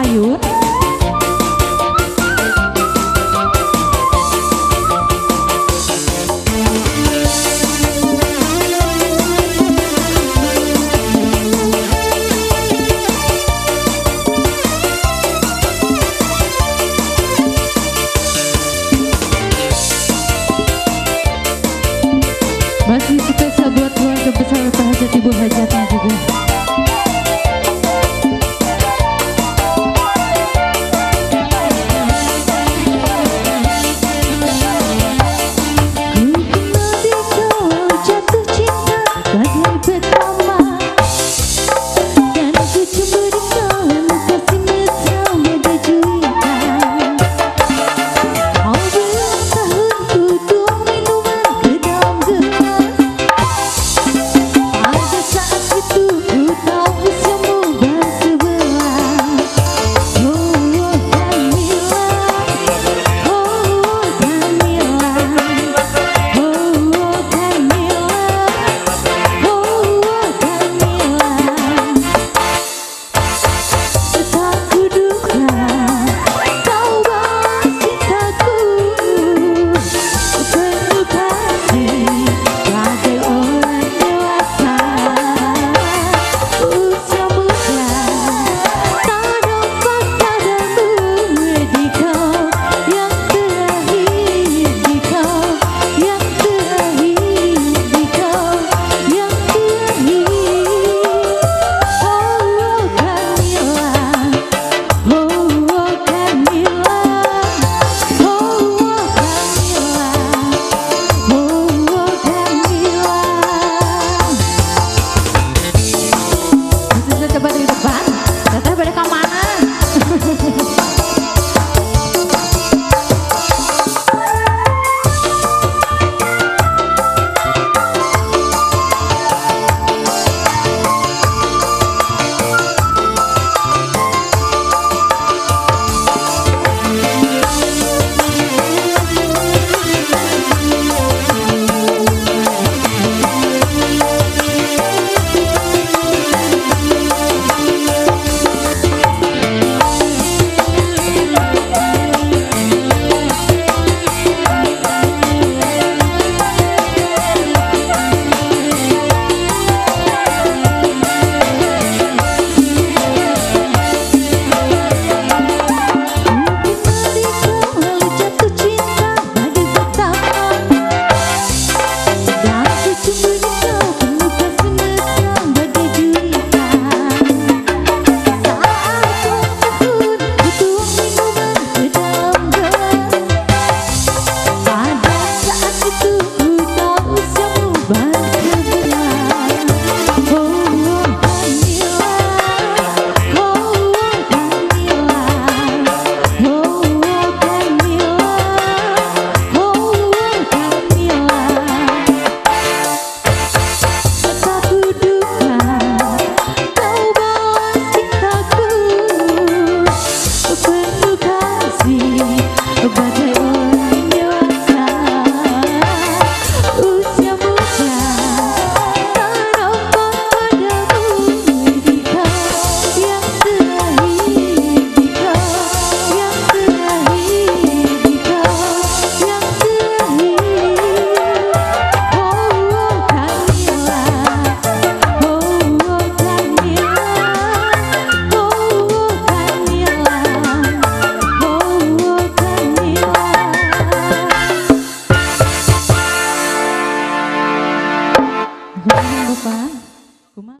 sayur Masih spesial buat keluarga besar Pak Hajat Ibu. Hajatnya juga